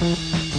Bye.